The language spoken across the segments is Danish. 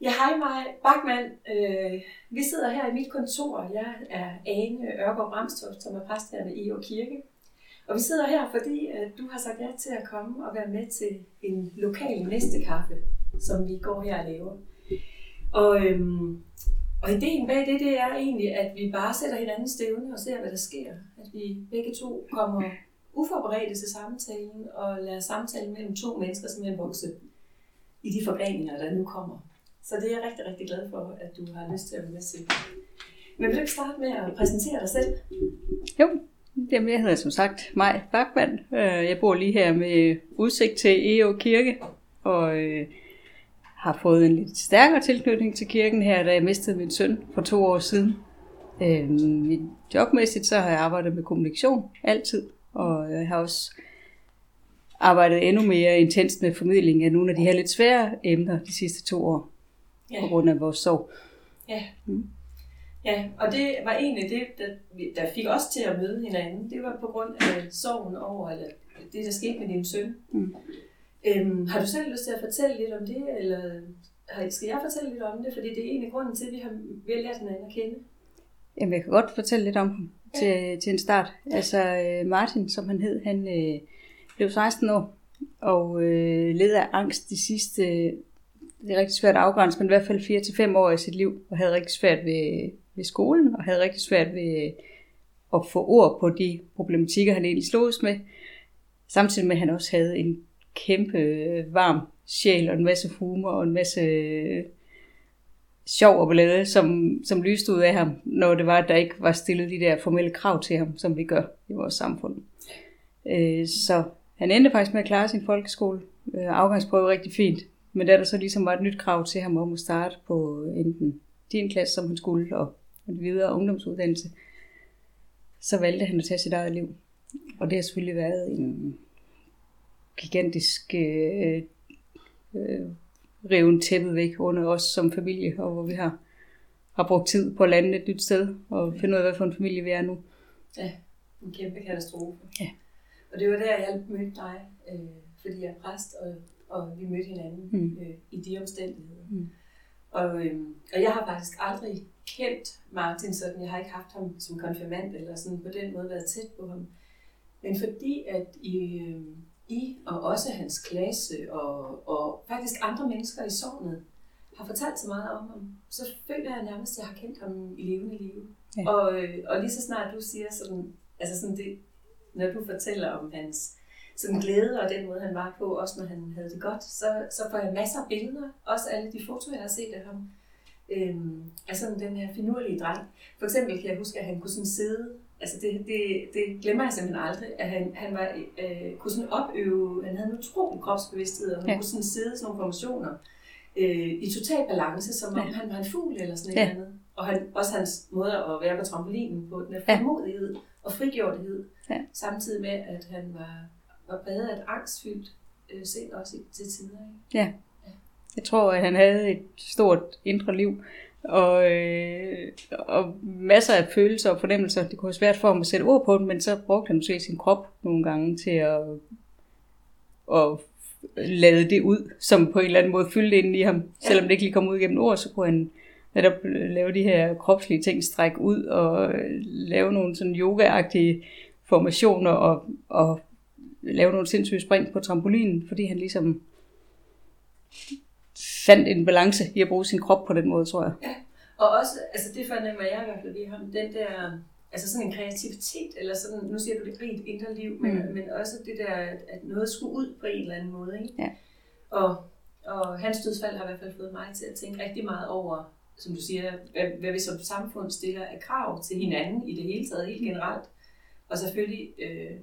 Ja, hej mig, Bachmann. Øh, vi sidder her i mit kontor. Jeg er Ane Ørgaard Bramstoft, som er præst her ved IO Kirke. Og vi sidder her, fordi at du har sagt ja til at komme og være med til en lokal næstekaffe, som vi går her og laver. Og, øhm, og ideen bag det, det er egentlig, at vi bare sætter hinanden stævne og ser, hvad der sker. At vi begge to kommer uforberedte til samtalen og lader samtalen mellem to mennesker simpelthen vokse i de forgreninger, der nu kommer. Så det er jeg rigtig, rigtig glad for, at du har lyst til at være med til. Men vil du ikke starte med at præsentere dig selv? Jo, Jamen, jeg hedder som sagt Maj Bachmann. Øh, jeg bor lige her med udsigt til EO Kirke, og øh, har fået en lidt stærkere tilknytning til kirken her, da jeg mistede min søn for to år siden. Øh, jobmæssigt så har jeg arbejdet med kommunikation altid, og jeg har også arbejdet endnu mere intenst med formidling af nogle af de her lidt svære emner de sidste to år, ja. på grund af vores sorg. Ja. Mm. Ja, og det var egentlig det, der, der fik os til at møde hinanden. Det var på grund af sorgen over, eller det, der skete med din søn. Mm. Øhm, har du selv lyst til at fortælle lidt om det, eller skal jeg fortælle lidt om det? Fordi det er egentlig grunden til, at vi har, vi har lært hinanden at kende. Jamen, jeg kan godt fortælle lidt om ham ja. til, til en start. Ja. Altså, øh, Martin, som han hed, han øh, blev 16 år, og øh, led af angst de sidste, det er rigtig svært at afgrænse, men i hvert fald 4-5 år i sit liv, og havde rigtig svært ved ved skolen, og havde rigtig svært ved at få ord på de problematikker, han egentlig sloges med. Samtidig med, at han også havde en kæmpe øh, varm sjæl og en masse humor og en masse øh, sjov og ballade, som, som lyste ud af ham, når det var, at der ikke var stillet de der formelle krav til ham, som vi gør i vores samfund. Øh, så han endte faktisk med at klare sin folkeskole. Øh, afgangsprøve rigtig fint. Men da der så ligesom var et nyt krav til ham om at starte på enten din klasse, som han skulle, og en videre ungdomsuddannelse, så valgte han at tage sit eget liv. Og det har selvfølgelig været en gigantisk øh, øh, reven tæppet væk under os som familie, og hvor vi har, har brugt tid på at lande et nyt sted, og finde ud af, hvad for en familie vi er nu. Ja, en kæmpe katastrofe. Ja. Og det var der, jeg mødte dig, øh, fordi jeg er præst, og, og vi mødte hinanden mm. øh, i de omstændigheder. Mm. Og, øh, og jeg har faktisk aldrig kendt Martin sådan. Jeg har ikke haft ham som konfirmand eller sådan på den måde været tæt på ham. Men fordi at I, øh, I og også hans klasse og, og faktisk andre mennesker i sovnet har fortalt så meget om ham, så føler jeg nærmest, at jeg har kendt ham i levende liv. Ja. Og, øh, og lige så snart du siger sådan, altså sådan det, når du fortæller om hans sådan glæde og den måde, han var på, også når han havde det godt, så, så får jeg masser af billeder, også alle de fotoer, jeg har set af ham, øhm, af sådan den her finurlige dreng. For eksempel kan jeg huske, at han kunne sådan sidde, altså det, det, det glemmer jeg simpelthen aldrig, at han, han var, øh, kunne sådan opøve, han havde en utrolig kropsbevidsthed, og han ja. kunne sådan sidde i sådan nogle formationer øh, i total balance, som om ja. han var en fugl eller sådan ja. andet. Og han, også hans måde at være på trampolinen på, den her frimodighed ja. og frigjortighed, ja. samtidig med, at han var, var præget af et angstfyldt øh, sind også til tider. Ikke? Ja. Jeg tror, at han havde et stort indre liv, og, øh, og masser af følelser og fornemmelser. Det kunne være svært for ham at sætte ord på dem, men så brugte han måske sin krop nogle gange til at, at lade det ud, som på en eller anden måde fyldte ind i ham. Ja. Selvom det ikke lige kom ud gennem ord, så kunne han netop lave de her kropslige ting, strække ud og lave nogle sådan yoga-agtige formationer og, og lave nogle sindssyge spring på trampolinen, fordi han ligesom fandt en balance i at bruge sin krop på den måde, tror jeg. Ja, og også, altså det fornemmer jeg i hvert fald ved ham, den der, altså sådan en kreativitet, eller sådan, nu siger du det rigt indre liv, men, mm. men også det der, at noget skulle ud på en eller anden måde, ikke? Ja. Og, og hans dødsfald har i hvert fald fået mig til at tænke rigtig meget over, som du siger, hvad, hvad vi som samfund stiller af krav til hinanden i det hele taget, helt generelt. Og selvfølgelig øh,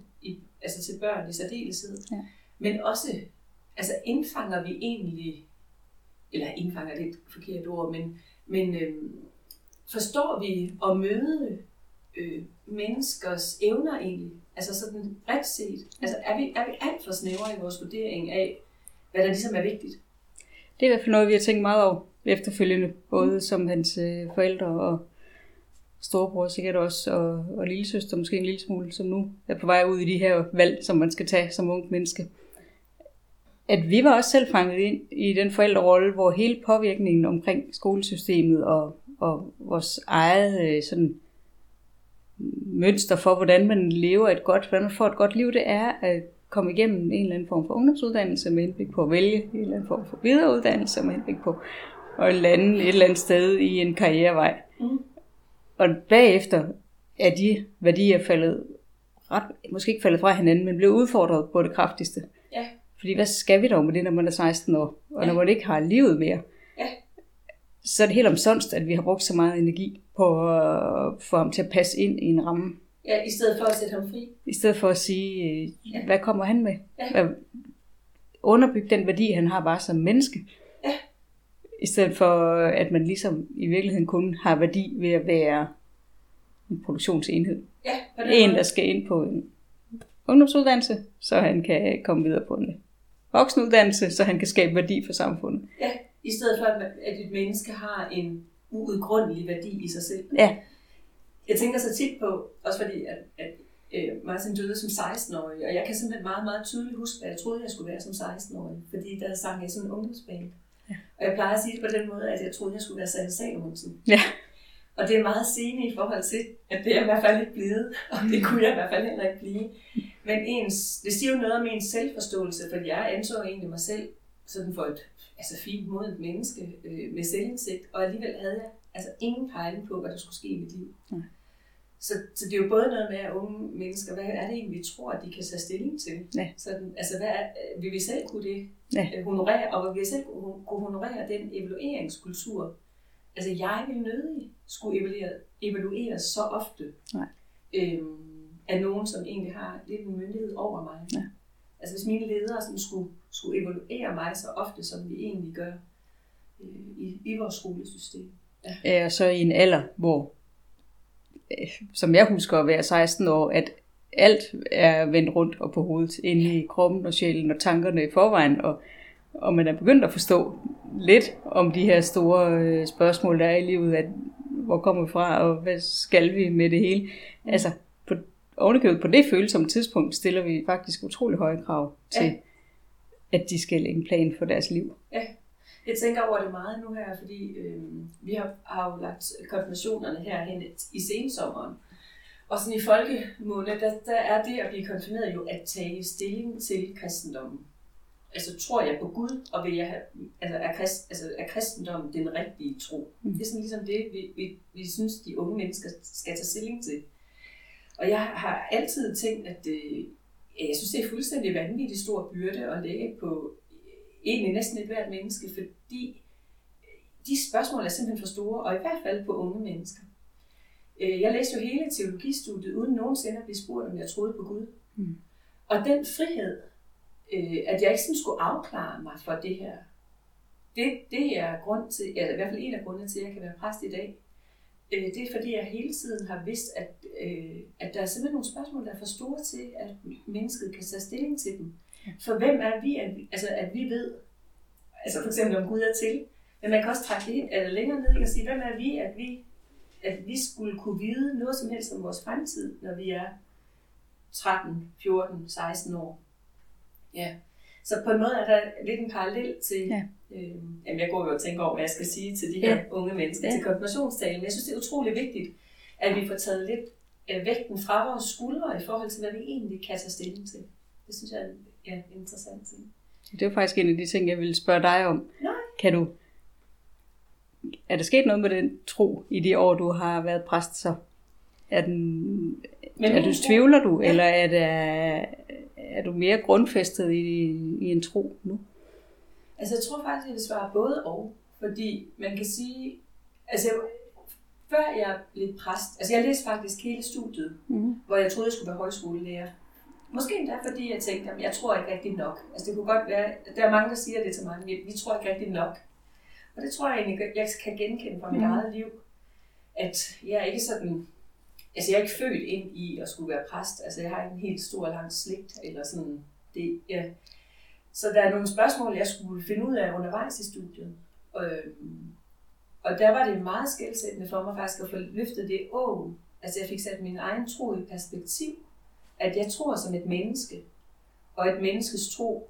altså til børn i særdeleshed. Ja. Men også, altså indfanger vi egentlig eller indfanger det et forkert ord, men, men øh, forstår vi at møde øh, menneskers evner egentlig? Altså sådan bredt set. Altså er vi, er vi alt for snævre i vores vurdering af, hvad der ligesom er vigtigt? Det er i hvert fald noget, vi har tænkt meget over efterfølgende, både mm. som hans øh, forældre og storebror sikkert også, og, og lillesøster måske en lille smule, som nu er på vej ud i de her valg, som man skal tage som ung menneske at vi var også selv fanget ind i den forældrerolle, hvor hele påvirkningen omkring skolesystemet og, og vores eget øh, sådan, mønster for, hvordan man lever et godt, hvordan man får et godt liv, det er at komme igennem en eller anden form for ungdomsuddannelse med henblik på at vælge en eller anden form for videreuddannelse med henblik på at lande et eller andet sted i en karrierevej. Mm. Og bagefter er de værdier faldet ret, måske ikke faldet fra hinanden, men blev udfordret på det kraftigste. Ja. Fordi hvad skal vi dog med det, når man er 16 år, og ja. når man ikke har livet mere? Ja. Så er det helt omsonst, at vi har brugt så meget energi på at få ham til at passe ind i en ramme. Ja, i stedet for at sætte ham fri. I stedet for at sige, øh, ja. hvad kommer han med? Ja. Underbygge den værdi, han har bare som menneske. I stedet for, at man ligesom i virkeligheden kun har værdi ved at være en produktionsenhed. Ja, en, der skal ind på en ungdomsuddannelse, så han kan komme videre på en voksenuddannelse, så han kan skabe værdi for samfundet. Ja, i stedet for, at et menneske har en uudgrundelig værdi i sig selv. Ja. Jeg tænker så tit på, også fordi at, at øh, Martin døde som 16-årig, og jeg kan simpelthen meget, meget tydeligt huske, hvad jeg troede, jeg skulle være som 16-årig, fordi der sang jeg sådan en ungdomsband. Ja. Og jeg plejer at sige det på den måde, at jeg troede, jeg skulle være Sanne Salomonsen. Ja. Og det er meget sigende i forhold til, at det er i hvert fald ikke blevet, og det kunne jeg i hvert fald heller ikke blive. Men ens, det siger jo noget om ens selvforståelse, for jeg anså egentlig mig selv sådan for et altså fint modent menneske øh, med selvindsigt, og alligevel havde jeg altså ingen pejling på, hvad der skulle ske i mit liv. Ja. Så, så det er jo både noget med, at unge mennesker, hvad er det egentlig, vi tror, at de kan tage stilling til? Ja. Sådan, altså, hvad er, vil vi selv kunne det ja. Øh, honorere, og vil vi selv kunne honorere den evalueringskultur? Altså, jeg vil nødig skulle evaluere, evaluere så ofte Nej. øhm, af nogen, som egentlig har lidt en myndighed over mig. Ja. Altså, hvis mine ledere sådan skulle, skulle evaluere mig så ofte, som vi egentlig gør øh, i, i vores skolesystem. Ja. ja, og så i en alder, hvor Øh, som jeg husker at være 16 år, at alt er vendt rundt og på hovedet inde i kroppen og sjælen og tankerne i forvejen, og, og man er begyndt at forstå lidt om de her store øh, spørgsmål, der er i livet, at hvor kommer vi fra, og hvad skal vi med det hele. Altså, på, ovenikøbet på det følsomme tidspunkt stiller vi faktisk utrolig høje krav til, ja. at de skal en plan for deres liv. Ja. Jeg tænker over det meget nu her, fordi øh, vi har, har jo lagt konfirmationerne herhen i sensommeren. Og sådan i folkemåne, der, der er det at blive konfirmeret jo at tage stilling til kristendommen. Altså tror jeg på Gud, og vil jeg have, altså, er, krist, altså, er kristendommen den rigtige tro? Mm. Det er sådan ligesom det, vi, vi, vi synes, de unge mennesker skal tage stilling til. Og jeg har altid tænkt, at øh, jeg synes, det er fuldstændig vanvittigt stor byrde at lægge på egentlig næsten et hvert menneske, fordi de spørgsmål er simpelthen for store, og i hvert fald på unge mennesker. Øh, jeg læste jo hele teologistudiet, uden nogensinde at blive spurgt, om jeg troede på Gud. Mm. Og den frihed, øh, at jeg ikke sådan skulle afklare mig for det her, det, det er grund til, eller i hvert fald en af grundene til, at jeg kan være præst i dag. Øh, det er fordi, jeg hele tiden har vidst, at, at der er simpelthen nogle spørgsmål, der er for store til, at mennesket kan tage stilling til dem. For hvem er vi, at, altså, at vi ved, altså for eksempel om Gud er til, men man kan også trække det ind, eller længere ned og sige, hvem er vi, at vi, at vi skulle kunne vide noget som helst om vores fremtid, når vi er 13, 14, 16 år. Ja. Så på en måde er der lidt en parallel til, ja. øh, jamen jeg går jo og tænker over, hvad jeg skal sige til de her ja. unge mennesker ja. til konfirmationstalen, men jeg synes, det er utrolig vigtigt, at vi får taget lidt vægten fra vores skuldre i forhold til, hvad vi egentlig kan tage stilling til. Det synes jeg er ja, interessant ting. Det er faktisk en af de ting, jeg ville spørge dig om. Nej. Kan du, er der sket noget med den tro i de år, du har været præst så? Er, den, Men er du tvivler du, ja. eller er, det, er du mere grundfæstet i, i en tro nu? Altså jeg tror faktisk, jeg vil svare både og. Fordi man kan sige, altså jeg, før jeg blev præst, altså jeg læste faktisk hele studiet, mm. hvor jeg troede, jeg skulle være højskolelærer. Måske endda fordi jeg tænkte, at jeg tror ikke rigtig nok. Altså det kunne godt være, der er mange, der siger det til mig, vi, vi tror ikke rigtig nok. Og det tror jeg egentlig, jeg kan genkende fra mit mm. eget liv, at jeg er ikke sådan, altså jeg er ikke født ind i at skulle være præst. Altså jeg har ikke en helt stor lang slægt, eller sådan, det, ja. Så der er nogle spørgsmål, jeg skulle finde ud af undervejs i studiet. Og, og der var det meget skældsættende for mig faktisk at få løftet det å. Altså jeg fik sat min egen tro i perspektiv at jeg tror som et menneske, og et menneskes tro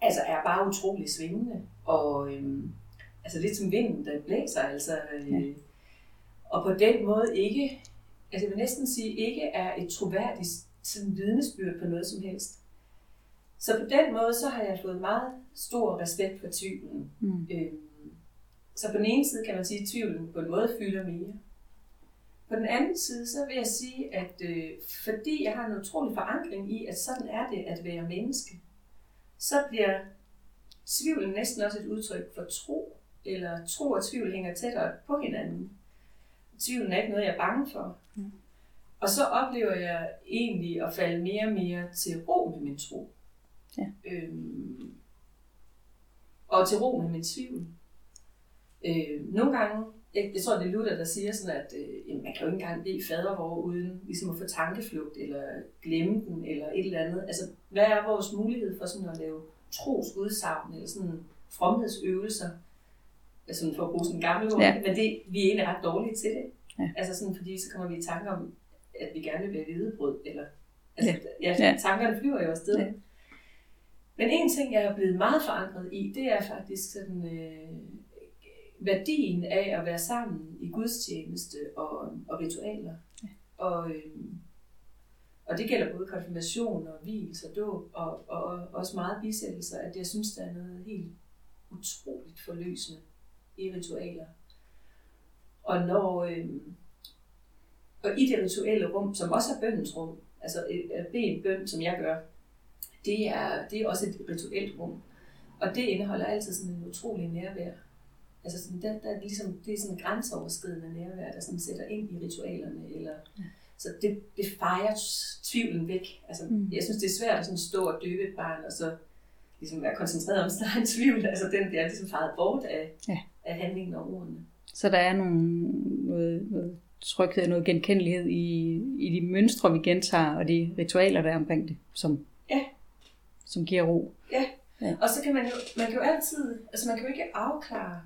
altså er bare utrolig svingende. Og øhm, altså lidt som vinden, der blæser. Altså, øh, ja. Og på den måde ikke, altså jeg vil næsten sige, ikke er et troværdigt sådan vidnesbyrd på noget som helst. Så på den måde, så har jeg fået meget stor respekt for tvivlen. Mm. Øhm, så på den ene side kan man sige, at tvivlen på en måde fylder mere. På den anden side, så vil jeg sige, at øh, fordi jeg har en utrolig forankring i, at sådan er det at være menneske, så bliver tvivlen næsten også et udtryk for tro, eller tro og tvivl hænger tættere på hinanden. Tvivlen er ikke noget, jeg er bange for. Mm. Og så oplever jeg egentlig at falde mere og mere til ro med min tro. Ja. Øhm, og til ro med min tvivl. Øh, nogle gange, jeg, jeg tror det er Luther, der siger sådan, at øh, man kan jo ikke engang bede fadervor uden ligesom at få tankeflugt, eller glemme den, eller et eller andet. Altså, hvad er vores mulighed for sådan at lave trosudsagn, eller sådan fromhedsøvelser, altså for at bruge sådan en gammel ord, ja. men det, vi er egentlig ret dårlige til det. Ja. Altså sådan, fordi så kommer vi i tanke om, at vi gerne vil være hvidebrød, eller altså, ja. Ja, tankerne flyver jo afsted. Ja. Men en ting, jeg er blevet meget forankret i, det er faktisk sådan, øh, værdien af at være sammen i gudstjeneste og, og ritualer. Ja. Og, øh, og det gælder både konfirmation og hvilelse og dåb, og, og, og også meget bisættelser, at jeg synes, der er noget helt utroligt forløsende i ritualer. Og når øh, og i det rituelle rum, som også er bøndens rum, altså at bede en bøn, som jeg gør, det er, det er også et rituelt rum. Og det indeholder altid sådan en utrolig nærvær. Altså sådan, der, der er ligesom, det er sådan en grænseoverskridende nærvær, der sådan sætter ind i ritualerne. Eller, ja. Så det, det fejrer tvivlen væk. Altså, mm. Jeg synes, det er svært at sådan stå og døbe et barn, og så ligesom være koncentreret om, der er en tvivl. Altså den bliver ligesom faret bort af, ja. af handlingen og ordene. Så der er nogle, noget, noget tryghed, noget genkendelighed i, i de mønstre, vi gentager, og de ritualer, der er omkring det, som, ja. som giver ro. Ja. ja, og så kan man jo, man kan jo altid, altså man kan jo ikke afklare,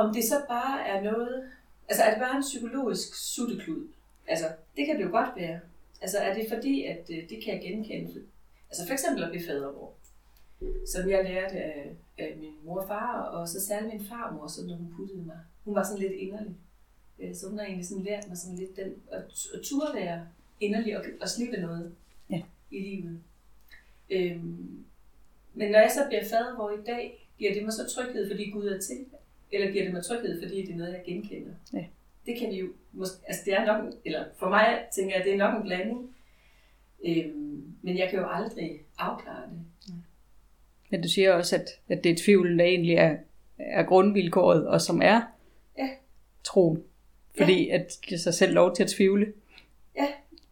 om det så bare er noget, altså er det bare en psykologisk sutteklud? Altså, det kan det jo godt være. Altså, er det fordi, at øh, det kan jeg genkende? Altså, for eksempel at blive fadervor, som jeg lærte af, af min mor og far, og så særligt min farmor, så når hun puttede mig. Hun var sådan lidt inderlig. Øh, så hun har egentlig sådan lært mig sådan lidt den, at, at turde være inderlig og, og slippe noget ja. i livet. Øhm, men når jeg så bliver fadervor i dag, giver det mig så tryghed, fordi Gud er til? Eller giver det mig tryghed, fordi det er noget, jeg genkender? Ja. Det kan vi jo, altså det er nok, eller for mig tænker jeg, det er nok en blanding. Øhm, men jeg kan jo aldrig afklare det. Ja. Men du siger også, at, at det er tvivlen, der egentlig er, er grundvilkåret, og som er ja. troen. Fordi ja. at give sig selv lov til at tvivle, ja.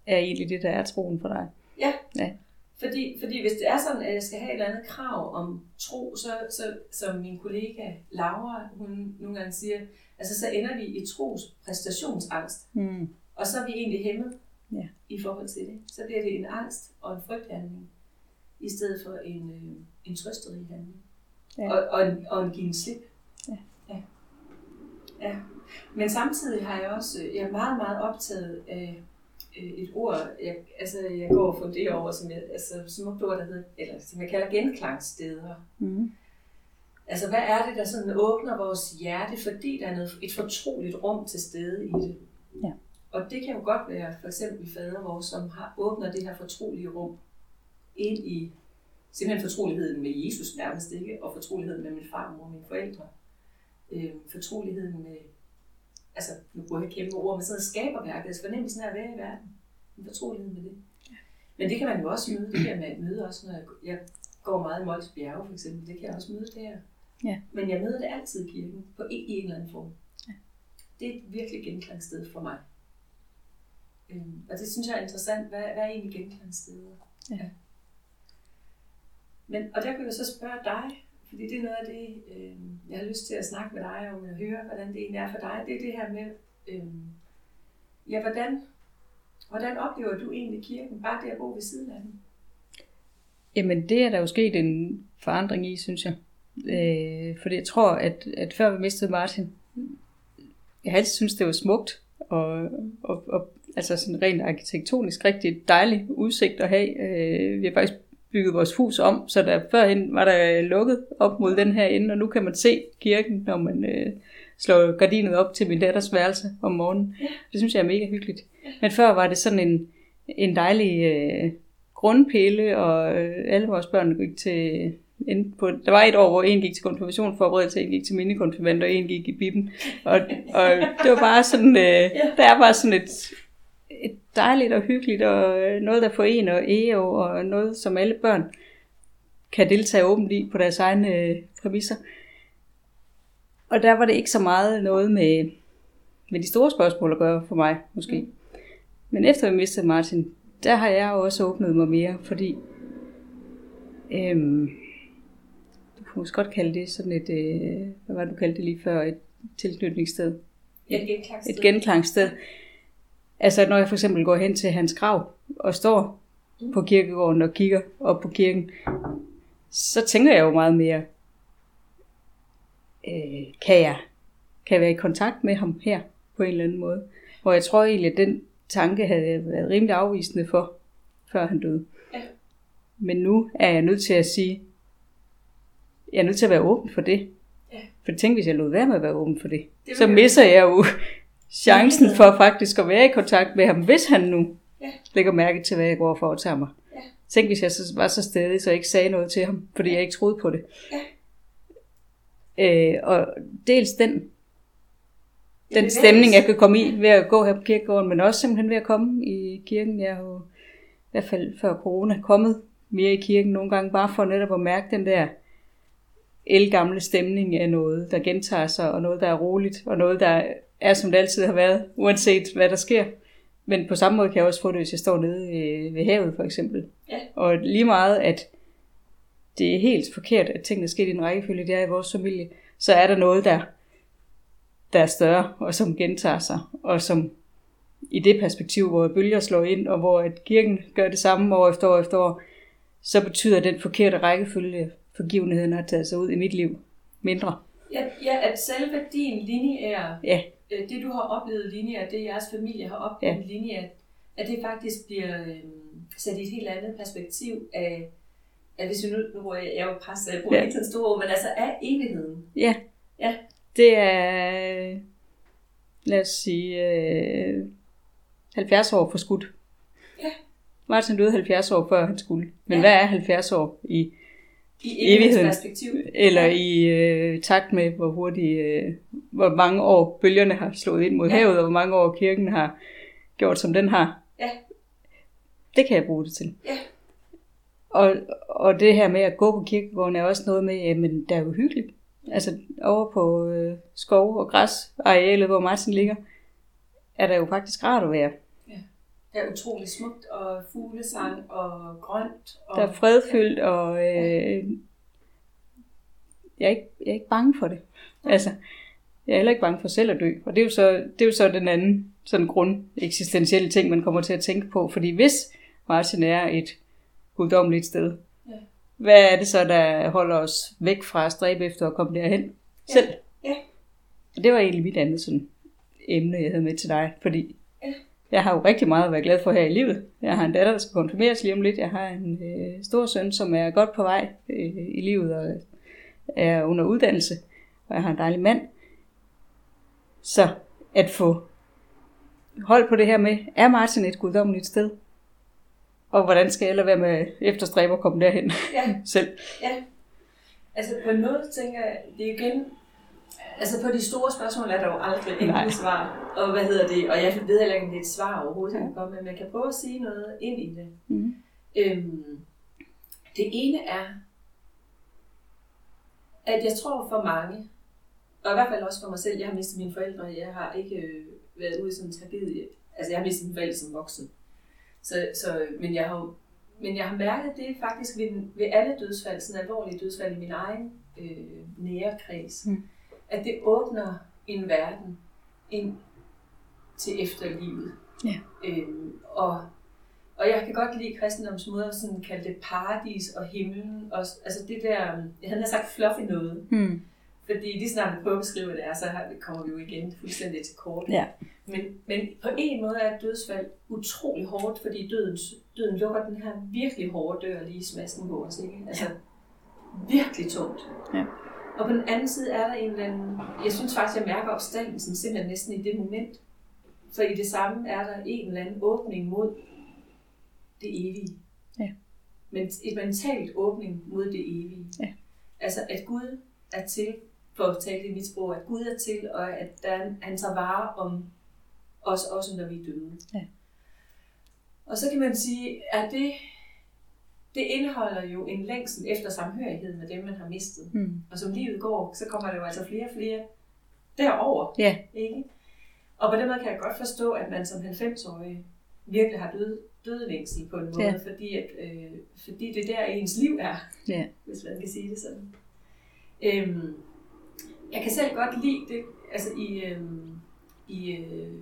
er egentlig det, der er troen for dig. Ja. ja. Fordi, fordi hvis det er sådan, at jeg skal have et eller andet krav om tro, så, så som min kollega Laura, hun nogle gange siger, altså så ender vi i tros præstationsangst. Mm. Og så er vi egentlig hæmmet ja. i forhold til det. Så bliver det en angst og en frygthandling, i stedet for en, øh, en trøsterig handling. Ja. Og, og, en, og en give en slip. Ja. ja. ja. Men samtidig har jeg også, jeg er meget, meget optaget af et ord, jeg, altså jeg går og funderer over, som jeg, altså smukt ord, der hedder, eller som jeg kalder genklangsteder. Mm. Altså hvad er det, der sådan åbner vores hjerte, fordi der er noget, et fortroligt rum til stede i det. Ja. Og det kan jo godt være for eksempel fader vores, som har åbner det her fortrolige rum ind i simpelthen fortroligheden med Jesus nærmest ikke, og fortroligheden med min far og mine forældre. Øh, fortroligheden med altså, nu bruger jeg kæmpe ord, men sådan altså fornemmelsen af at være i verden. En fortrolighed med det. Ja. Men det kan man jo også møde, det kan man møde også, når jeg, jeg går meget i Mols Bjerge for eksempel, det kan jeg også møde der. Ja. Men jeg møder det altid i kirken, på en, i en eller anden form. Ja. Det er et virkelig genklandssted for mig. Øhm, og det synes jeg er interessant. Hvad, hvad er egentlig genklangsteder? Ja. ja. Men, og der kan jeg så spørge dig, fordi det er noget af det, øh, jeg har lyst til at snakke med dig om, og høre, hvordan det egentlig er for dig. Det er det her med, øh, ja, hvordan, hvordan oplever du egentlig kirken, bare det at bo ved siden af den? Jamen, det er der jo sket en forandring i, synes jeg. Øh, fordi jeg tror, at, at før vi mistede Martin, jeg har altid synes det var smukt, og, og, og altså sådan rent arkitektonisk rigtig dejlig udsigt at have. Øh, vi har faktisk bygget vores hus om, så der førhen var der lukket op mod den her ende, og nu kan man se kirken, når man øh, slår gardinet op til min datters værelse om morgenen. Det synes jeg er mega hyggeligt. Men før var det sådan en, en dejlig øh, grundpille, og øh, alle vores børn gik til... Enten på, der var et år, hvor en gik til konfirmationsforberedelse, en gik til minikonfirmand, og en gik i Bibelen. Og, og det var bare sådan, øh, der er bare sådan et dejligt og hyggeligt, og øh, noget, der forener og EO, og noget, som alle børn kan deltage åbent i på deres egne øh, præmisser. Og der var det ikke så meget noget med, med de store spørgsmål at gøre for mig, måske. Mm. Men efter vi mistede Martin, der har jeg også åbnet mig mere, fordi øhm, du kunne måske godt kalde det sådan et, øh, hvad var det, du kaldte det lige før, et tilknytningssted. Et genklangssted. Et genklangssted. Altså når jeg for eksempel går hen til hans grav og står på kirkegården og kigger op på kirken, så tænker jeg jo meget mere, øh, kan jeg kan jeg være i kontakt med ham her på en eller anden måde? Hvor jeg tror egentlig, at den tanke havde jeg været rimelig afvisende for, før han døde. Ja. Men nu er jeg nødt til at sige, jeg er nødt til at være åben for det. Ja. For tænk, hvis jeg lod være med at være åben for det. Det så misser jeg jo chancen for faktisk at være i kontakt med ham, hvis han nu Ja. lægger mærke til, hvad jeg går for at tage mig. Ja. Tænk, hvis jeg så var så stedig, så jeg ikke sagde noget til ham, fordi jeg ikke troede på det. Ja. Øh, og dels den, Ja, den stemning, jeg kan komme i ved at gå her på kirkegården, men også simpelthen ved at komme i kirken. Jeg har jo i hvert fald før corona kommet mere i kirken nogle gange, bare for netop at mærke den der elgamle stemning af noget, der gentager sig, og noget, der er roligt, og noget, der er, som det altid har været, uanset hvad der sker. Men på samme måde kan jeg også få det, hvis jeg står nede ved, ved havet, for eksempel. Ja. Og lige meget, at det er helt forkert, at tingene sker i en rækkefølge, det er i vores familie, så er der noget, der, der er større, og som gentager sig, og som i det perspektiv, hvor bølger slår ind, og hvor at kirken gør det samme år efter år efter år, så betyder den forkerte rækkefølge, forgivenheden har taget sig ud i mit liv, mindre. Ja, ja, at selve din lineære, Ja, øh, det du har oplevet lineært, det jeres familie har oplevet Ja. lineært, at det faktisk bliver øh, sat i et helt andet perspektiv af, at hvis vi nu, nu jeg, jeg er jo præst, så jeg bruger Ja. ikke store ord, men altså af evigheden. ja. Ja. Det er, lad os sige, øh, 70 år for skudt. Ja. Martin døde 70 år før han skulle. Men Ja. hvad er 70 år i I Evigheden. evighedsperspektiv. eller i øh, takt med, hvor hurtigt, øh, hvor mange år bølgerne har slået ind mod Ja. havet, og hvor mange år kirken har gjort, som den har. Ja. Det kan jeg bruge det til. Ja. Og, og det her med at gå på kirkegården er også noget med, jamen, der er jo hyggeligt. Altså over på øh, skov- og græsarealet, hvor Martin ligger, er der jo faktisk rart at være. Er utrolig smukt, og fuglesang, og grønt. Og, Der er fredfyldt, og øh, jeg, er ikke, jeg er ikke bange for det. Altså, jeg er heller ikke bange for selv at dø. Og det er jo så, det er jo så den anden sådan grund eksistentielle ting, man kommer til at tænke på. Fordi hvis Martin er et guddommeligt sted, Ja. hvad er det så, der holder os væk fra at stræbe efter at komme derhen selv? Ja. Og det var egentlig mit andet sådan emne, jeg havde med til dig. Fordi Ja. Jeg har jo rigtig meget at være glad for her i livet. Jeg har en datter, der skal konfirmeres lige om lidt. Jeg har en øh, stor søn, som er godt på vej øh, i livet og er under uddannelse. Og jeg har en dejlig mand. Så at få hold på det her med, er Martin et guddommeligt sted? Og hvordan skal jeg lade være med efterstræbe at komme derhen Ja, selv? ja. Altså på en måde tænker jeg, det er igen, altså på de store spørgsmål er der jo aldrig enkelt svar. Og hvad hedder det, og jeg ved heller ikke, om det er et svar overhovedet, jeg kan komme med, men jeg kan prøve at sige noget ind i det. Mm. Øhm, det ene er, at jeg tror for mange, og i hvert fald også for mig selv, jeg har mistet mine forældre, jeg har ikke øh, været ude sådan en tragedie. Altså jeg har mistet mine forældre som voksen. Så, så, men, jeg har, men jeg har mærket det faktisk ved, ved alle dødsfald, sådan alvorlige dødsfald i min egen øh, nære kreds, Mm. At det åbner en verden ind til efterlivet. Ja. Øhm, og, og jeg kan godt lide kristendoms måde at sådan kalde det paradis og himlen. Og, altså det der, jeg havde sagt fluffy noget. Mm. Fordi lige snart vi prøver at beskrive, hvad det er, så kommer vi jo igen fuldstændig til kort. Ja. Men, men på en måde er et dødsfald utrolig hårdt, fordi dødens døden lukker den her virkelig hårde dør lige i smasken på os, ikke? Altså, virkelig tungt. Ja. Og på den anden side er der en eller anden, jeg synes faktisk, jeg mærker opstandelsen simpelthen næsten i det moment. For i det samme er der en eller anden åbning mod det evige. Ja. Men et mentalt åbning mod det evige. Ja. Altså at Gud er til, for at tale det i mit sprog, at Gud er til, og at der, han tager vare om os, også når vi er døde. Ja. Og så kan man sige, at det, det indeholder jo en længsel efter samhørighed med dem, man har mistet. Mm. Og som livet går, så kommer der jo altså flere og flere derover. Ja. Ikke? Og på den måde kan jeg godt forstå, at man som 90-årig virkelig har død, dødelængsel på en måde, Ja. fordi, at, øh, fordi det er der ens liv er, Ja. hvis man kan sige det sådan. Øhm, jeg kan selv godt lide det, altså i, øhm, i øh,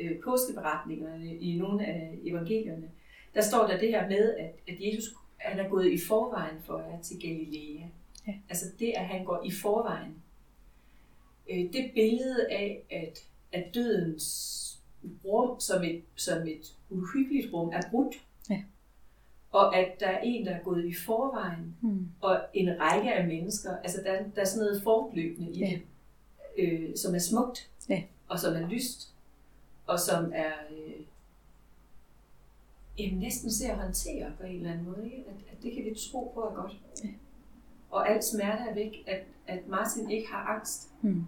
øh, påskeberetningerne, i nogle af evangelierne, der står der det her med, at, at Jesus han er gået i forvejen for jer til Galilea. Ja. Altså det, at han går i forvejen. Øh, det billede af, at, at dødens rum som et, som et uhyggeligt rum er brudt. Ja. Og at der er en, der er gået i forvejen, Mm. og en række af mennesker, altså der, der er sådan noget fortløbende i Ja. det, øh, som er smukt, Ja. og som er lyst, og som er øh, jamen, næsten til at håndtere på en eller anden måde. Ikke? At, at det kan vi tro på er godt. Ja. Og alt smerte er væk, at, at Martin ikke har angst. Mm.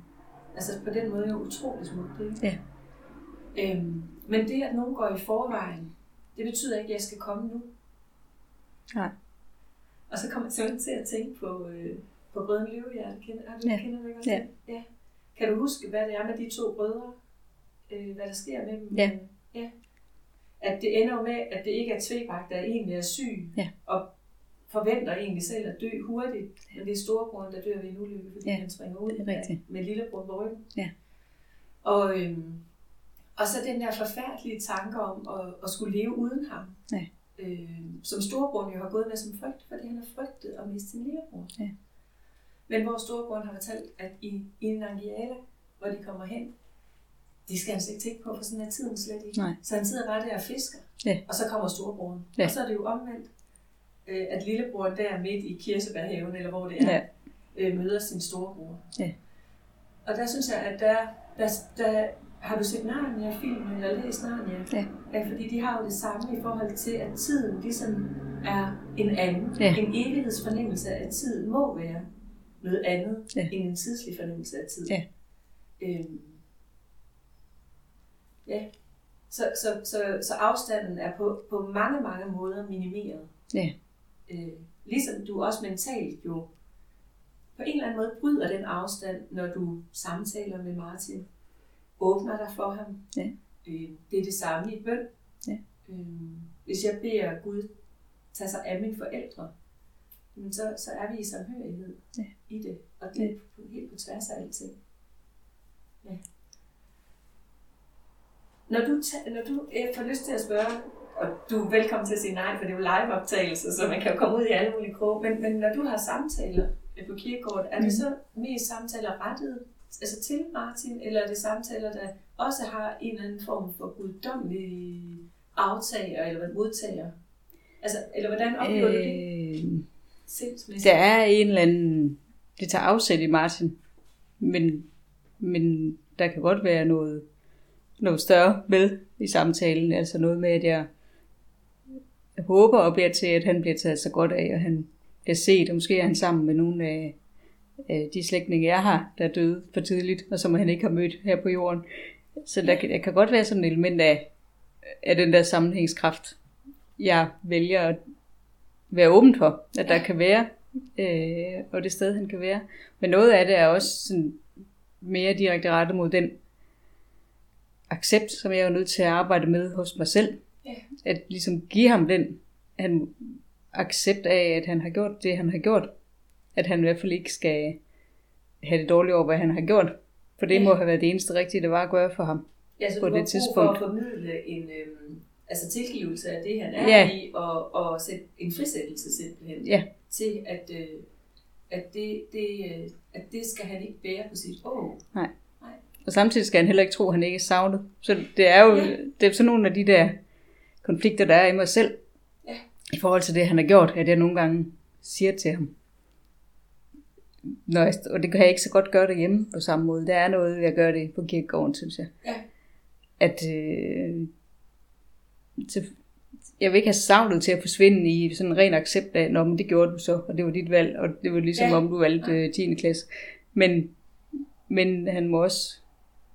Altså på den måde er jo utrolig smukt. Ikke? Ja. Øhm, men det, at nogen går i forvejen, det betyder ikke, at jeg skal komme nu. Nej. Og så kommer jeg simpelthen til at tænke på, øh, på brødren Løvehjerte. Kender, er du, Ja. kender du ikke Ja. også det? ja. Kan du huske, hvad det er med de to brødre? Øh, hvad der sker med dem? Ja. ja. At det ender med, at det ikke er Tvebak, der egentlig er syg, Ja. og forventer egentlig selv at dø hurtigt. Men det er storebroren, der dør ved en ulykke, fordi Ja, han springer ud af- med lillebror på ryggen. Ja. Og, øhm, og så den der forfærdelige tanke om at, at skulle leve uden ham. Ja. Øh, som storebror jo har gået med som frygt, fordi han har frygtet at miste sin lillebror. Ja. Men hvor storebror har fortalt, at i, i Nangiala, hvor de kommer hen, det skal han slet ikke tænke på, for sådan er tiden slet ikke. Nej. Så han sidder bare der og fisker, Ja. og så kommer storebroren. Ja. Og så er det jo omvendt, øh, at lillebroren der midt i Kirsebærhaven, eller hvor det er, Ja. øh, møder sin storebror. Ja. Og der synes jeg, at der, der, der har du set Narnia-filmen, eller læst Narnia? Ja. ja. Fordi de har jo det samme i forhold til, at tiden ligesom er en anden. Ja. En evighedsfornemmelse af tid må være noget andet, Ja. end en tidslig fornemmelse af tid. Ja. Øhm, ja. Så, så, så, så afstanden er på, på mange, mange måder minimeret. Ja. Øh, ligesom du også mentalt jo på en eller anden måde bryder den afstand, når du samtaler med Martin. Åbner dig for ham. Ja. Øh, det er det samme i bøn. Ja. Øh, hvis jeg beder Gud tage sig af mine forældre, men så, så er vi i samhørighed Ja. i det. Og det er helt på tværs af alting. Ja. Når du, når du øh, får lyst til at spørge, og du er velkommen til at sige nej, for det er jo live-optagelse, så man kan jo komme ud i alle mulige krog, men, men når du har samtaler øh, på kirkegården, er det Mhm. så mest samtaler rettet altså til Martin, eller er det samtaler, der også har en eller anden form for guddommelig aftager, eller hvad modtager? Altså, eller hvordan oplever øh... du det Øh, sindsmæssigt? der er en eller anden... Det tager afsæt i Martin. Men, men der kan godt være noget, noget større med i samtalen. Altså noget med, at jeg, jeg håber og beder til, at han bliver taget så godt af, og han bliver set. Og måske er han sammen med nogle af, de slægtninge, jeg har, der er døde for tidligt, og som han ikke har mødt her på jorden. Så der, kan- der kan godt være sådan et element af, af den der sammenhængskraft, jeg vælger at være åben for, at der kan være, øh, og det sted, han kan være. Men noget af det er også sådan mere direkte rettet mod den accept, som jeg er nødt til at arbejde med hos mig selv. Ja. At ligesom give ham den han, accept af, at han har gjort det, han har gjort. At han i hvert fald ikke skal have det dårligt over, hvad han har gjort. For det Ja. må have været det eneste rigtige, det var at gøre for ham. ja, så på du det tidspunkt. for at formidle en øhm, altså tilgivelse af det, han er Ja. i, og, og sæt, en frisættelse simpelthen. Ja. til, at, øh, at, det, det, øh, at det skal han ikke bære på sit åg. Og samtidig skal han heller ikke tro, at han ikke er savnet. Så det er jo Ja. det er sådan nogle af de der konflikter, der er i mig selv, Ja. i forhold til det, han har gjort, at jeg nogle gange siger til ham, når jeg, og det kan jeg ikke så godt gøre derhjemme på samme måde. Der er noget, at gøre det på kirkegården, synes jeg. Ja. At øh, til, jeg vil ikke have savnet til at forsvinde i sådan en ren accept af, Nå, men det gjorde du så, og det var dit valg, og det var ligesom ja. om du valgte øh, 10. klasse. Men, men han må også,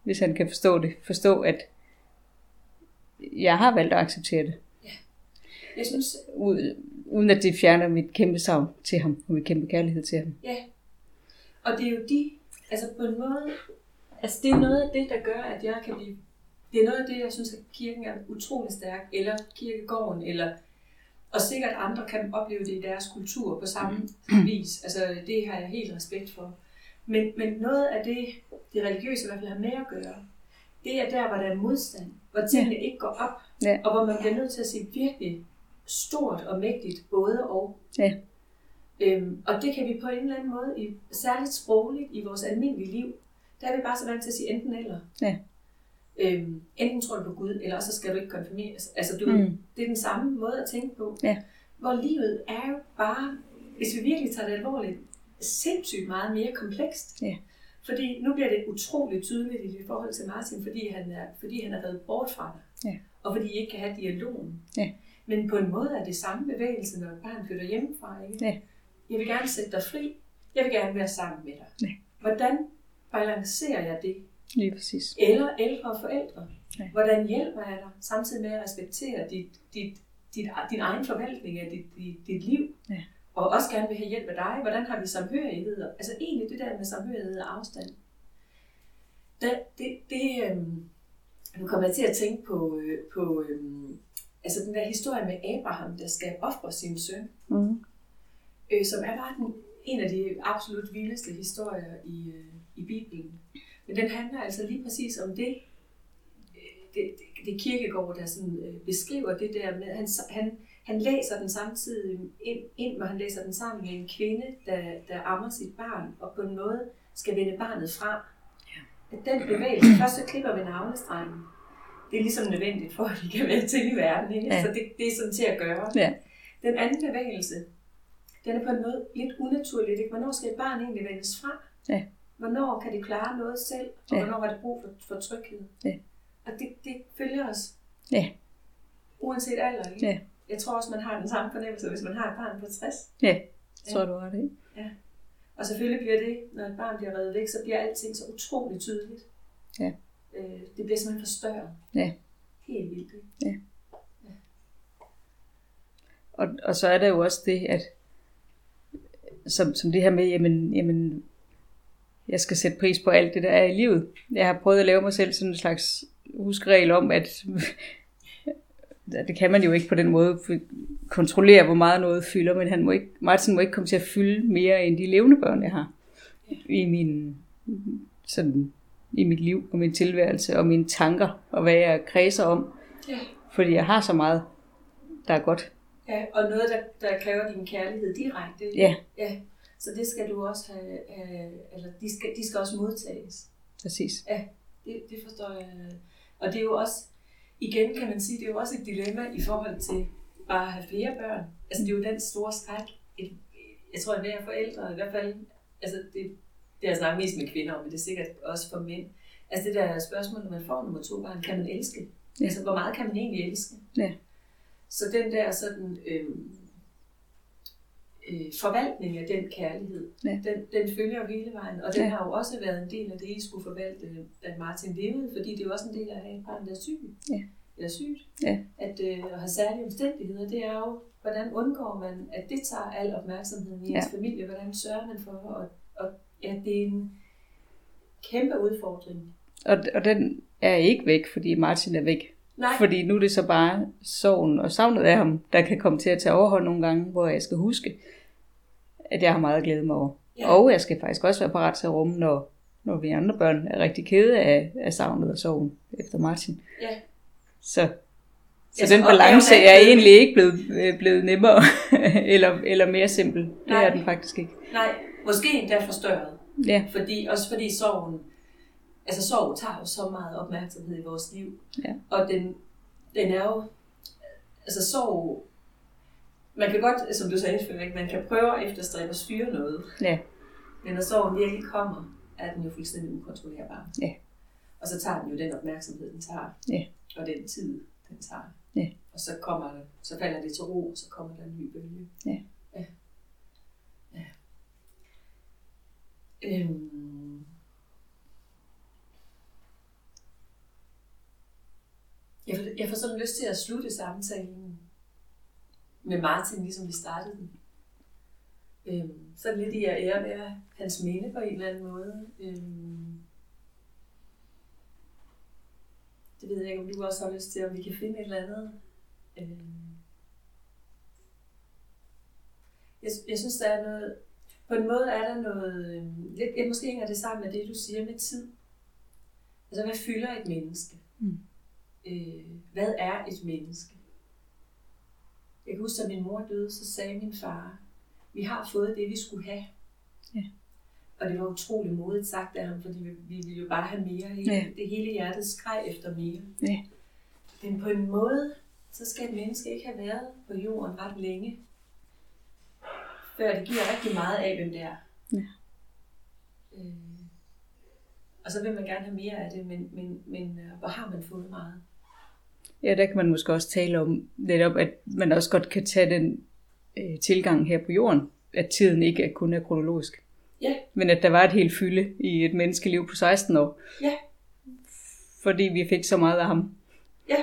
hvis han kan forstå det, forstå, at jeg har valgt at acceptere det, Jeg synes, ud- uden at det fjerner mit kæmpe savn til ham, og mit kæmpe kærlighed til ham. ja. Og det er jo de, altså på en måde, altså det er noget af det, der gør, at jeg kan blive, det er noget af det, jeg synes, at kirken er utrolig stærk, eller kirkegården, eller, og sikkert andre kan opleve det i deres kultur på samme vis. Altså det har jeg helt respekt for. Men, men noget af det, det religiøse i hvert fald har med at gøre, det er der, hvor der er modstand, hvor tingene ikke går op, Ja. og hvor man bliver nødt til at sige virkelig stort og mægtigt både og. Ja. Øhm, og det kan vi på en eller anden måde, i, særligt sprogligt i vores almindelige liv, der er vi bare så vant til at sige enten eller. Ja. Øhm, enten tror du på Gud, eller så skal du ikke konfirmeres. Altså, du, Mm. mm. det er den samme måde at tænke på. Ja. Hvor livet er jo bare, hvis vi virkelig tager det alvorligt, sindssygt meget mere komplekst. Ja. Fordi nu bliver det utroligt tydeligt i forhold til Martin, fordi han er, fordi han er reddet bort fra dig. Ja. Og fordi I ikke kan have dialogen. Ja. Men på en måde er det samme bevægelse, når et barn flytter hjemmefra. Ikke? Ja. Jeg vil gerne sætte dig fri. Jeg vil gerne være sammen med dig. Ja. Hvordan balancerer jeg det? Lige præcis. Eller ældre forældre. Ja. Hvordan hjælper jeg dig, samtidig med at respektere dit, dit, dit, din egen forvaltning af dit, dit, dit liv? Ja. Og også gerne vil have hjælp af dig. Hvordan har vi samhørighed? Altså egentlig det der med samhørighed og afstand. Det, det, det øhm, nu kommer jeg til at tænke på, øh, på øhm, altså den der historie med Abraham, der skal ofre sin søn Mm. øh, som er bare den, en af de absolut vildeste historier i, øh, i Bibelen. Men den handler altså lige præcis om det, øh, det, det, det kirkegård, der sådan, øh, beskriver det der med, han, han, han læser den samtidig ind, ind, hvor han læser den sammen med en kvinde, der, der ammer sit barn, og på en måde skal vende barnet fra. At den bevægelse, først så klipper vi navlestrengen, det er ligesom nødvendigt for, at vi kan være til i verden. Ikke? Ja. Så det, det er sådan til at gøre. Ja. Den anden bevægelse, den er på en måde lidt unaturligt. Ikke? Hvornår skal et barn egentlig vendes fra? Ja. Hvornår kan det klare noget selv? Og Ja. hvornår har det brug for, for tryghed? Ja. Og det, det følger os. Ja. Uanset alder. Ikke? Ja. Jeg tror også, man har den samme fornemmelse, hvis man har et barn på 60. Ja, tror du har det, ikke? Og selvfølgelig bliver det, når et barn bliver reddet væk, så bliver alting så utroligt tydeligt. Ja. Øh, det bliver simpelthen forstørret. Ja. Helt vildt. Ikke? Og, og så er der jo også det, at som, som det her med, jamen, jamen, jeg skal sætte pris på alt det, der er i livet. Jeg har prøvet at lave mig selv sådan en slags huskregel om, at det kan man jo ikke på den måde kontrollere, hvor meget noget fylder, men han må ikke, Martin må ikke komme til at fylde mere end de levende børn, jeg har i min, sådan, i mit liv og min tilværelse og mine tanker og hvad jeg kredser om. Ja. Fordi jeg har så meget, der er godt. Ja, og noget, der, der kræver din kærlighed direkte. Ja. ja. Så det skal du også have, have eller de skal, de skal også modtages. Præcis. Det, det forstår jeg. Og det er jo også, igen kan man sige, det er jo også et dilemma i forhold til bare at have flere børn. Altså det er jo den store skræk. Jeg tror, at hver forældre, i hvert fald, altså det, det er jeg snakket mest med kvinder om, men det er sikkert også for mænd. Altså det der spørgsmål, når man får nummer to barn, kan man elske? Ja. Altså hvor meget kan man egentlig elske? Ja. Så den der sådan øhm, øh, forvaltning af den kærlighed, Ja. den, den følger jo hele vejen. Og den Ja. har jo også været en del af det, I skulle forvalte, da Martin levede, fordi det er jo også en del af at have et barn, der er syg. Ja. Eller sygt. Ja. At øh, at have særlige omstændigheder, det er jo, hvordan undgår man, at det tager al opmærksomheden i ens familie, hvordan sørger man for, og, og ja, det er en kæmpe udfordring. Og, og den er ikke væk, fordi Martin er væk. Nej, Fordi nu er det så bare sorgen og savnet af ham, der kan komme til at tage overhånd nogle gange, hvor jeg skal huske, at jeg har meget glæde mig over. Ja. Og jeg skal faktisk også være parat til at rumme, når, når vi andre børn er rigtig kede af, af savnet og sorgen efter Martin. Ja. Så, så Ja, så den balance er er egentlig ikke blevet, øh, blevet nemmere eller, eller mere simpel. Det Nej. er den faktisk ikke. nej, måske endda forstørret. Ja, Fordi, også fordi sorgen, altså sorg tager jo så meget opmærksomhed i vores liv. Ja. Og den, den er jo, altså sorg, man kan godt, som du sagde før, man kan prøve at efterstræbe at styre noget. Ja. Men når sorgen virkelig kommer, er den jo fuldstændig ukontrollerbar. Ja. Og så tager den jo den opmærksomhed, den tager. Ja. Og den tid, den tager. Ja. Og så kommer så falder det til ro, og så kommer der en ny bølge. Ja. ja. Øhm. Jeg, får, jeg får sådan lyst til at slutte samtalen med Martin, ligesom vi startede den. Øhm, så lidt i at ære hans minde på en eller anden måde. Øhm, det ved jeg ikke, om du også har lyst til, om vi kan finde et eller andet. Øhm, jeg, jeg synes, der er noget, på en måde er der noget, øhm, lidt, jeg måske hænger det sammen med det, du siger med tid. Altså, hvad fylder et menneske? Mm. Øh, hvad er et menneske? Jeg kan huske, at min mor døde, så sagde min far, vi har fået det, vi skulle have. Ja. Og det var utrolig modigt sagt af ham, fordi vi, vi ville jo bare have mere. Hele, Ja. Det hele hjertet skreg efter mere. Ja. Men på en måde, så skal et menneske ikke have været på jorden ret længe, før det giver rigtig meget af, hvem det er. Ja. Øh, og så vil man gerne have mere af det, men, men, men øh, hvor har man fået meget? Ja, der kan man måske også tale om netop, at man også godt kan tage den øh, tilgang her på jorden, at tiden ikke er kun er kronologisk. Ja. Men at der var et helt fylde i et menneskeliv på 16 år. Ja. Fordi vi fik så meget af ham. Ja.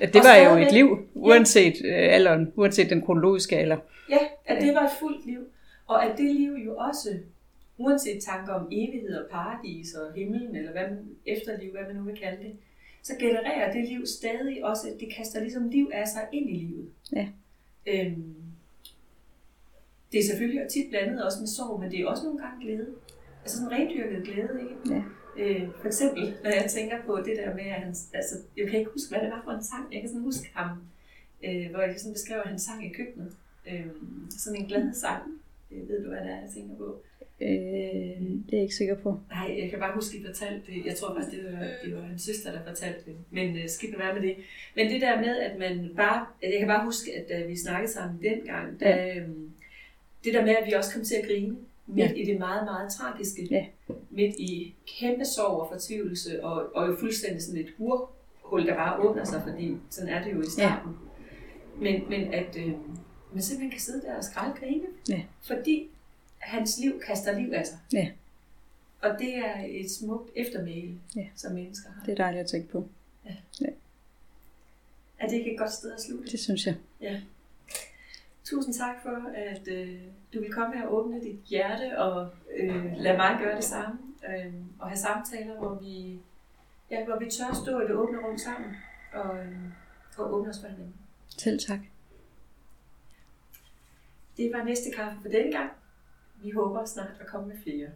At det Og var jo et liv, uanset øh, alderen, uanset den kronologiske alder. Ja, at det var et fuldt liv. Og at det liv jo også, uanset tanker om evighed og paradis og himlen, eller hvad man, efterliv, hvad man nu vil kalde det, så genererer det liv stadig også, at det kaster ligesom liv af sig ind i livet. Ja. Øhm, det er selvfølgelig tit blandet også med sorg, men det er også nogle gange glæde. Altså sådan rendyrket glæde, ikke? Ja. Øh, for eksempel, når jeg tænker på det der med, at han, altså, jeg kan ikke huske, hvad det var for en sang. Jeg kan sådan huske ham, øh, hvor jeg sådan beskrev, at han sang i køkkenet. Øh, sådan en glad sang. Øh, ved du, hvad det er, jeg tænker på? Øh, det er jeg ikke sikker på. Nej, jeg kan bare huske, at I fortalte det. Jeg tror faktisk, det var, det var hans søster, der fortalte det. Men øh, skidt nu være med det. Men det der med, at man bare... Jeg kan bare huske, at da vi snakkede sammen dengang, da, øh, det der med, at vi også kom til at grine midt Ja. i det meget, meget tragiske. Ja. Midt i kæmpe sorg og fortvivlelse, og, og jo fuldstændig sådan et hurhul, der bare åbner sig, fordi sådan er det jo i starten. Men, men at øh, man simpelthen kan sidde der og skraldgrine, Ja. fordi hans liv kaster liv af sig. Ja. Og det er et smukt eftermæle, Ja. som mennesker har. Det er dejligt at tænke på. Er det ikke et godt sted at slutte? Det synes jeg. Tusind tak for, at øh, du vil komme her og åbne dit hjerte og øh, lade mig gøre det samme. Øh, og have samtaler, hvor vi, ja, hvor vi tør stå i det åbne rum sammen og, øh, og åbne os for hinanden. Selv tak. Det var næste kaffe for denne gang. Vi håber snart at komme med flere.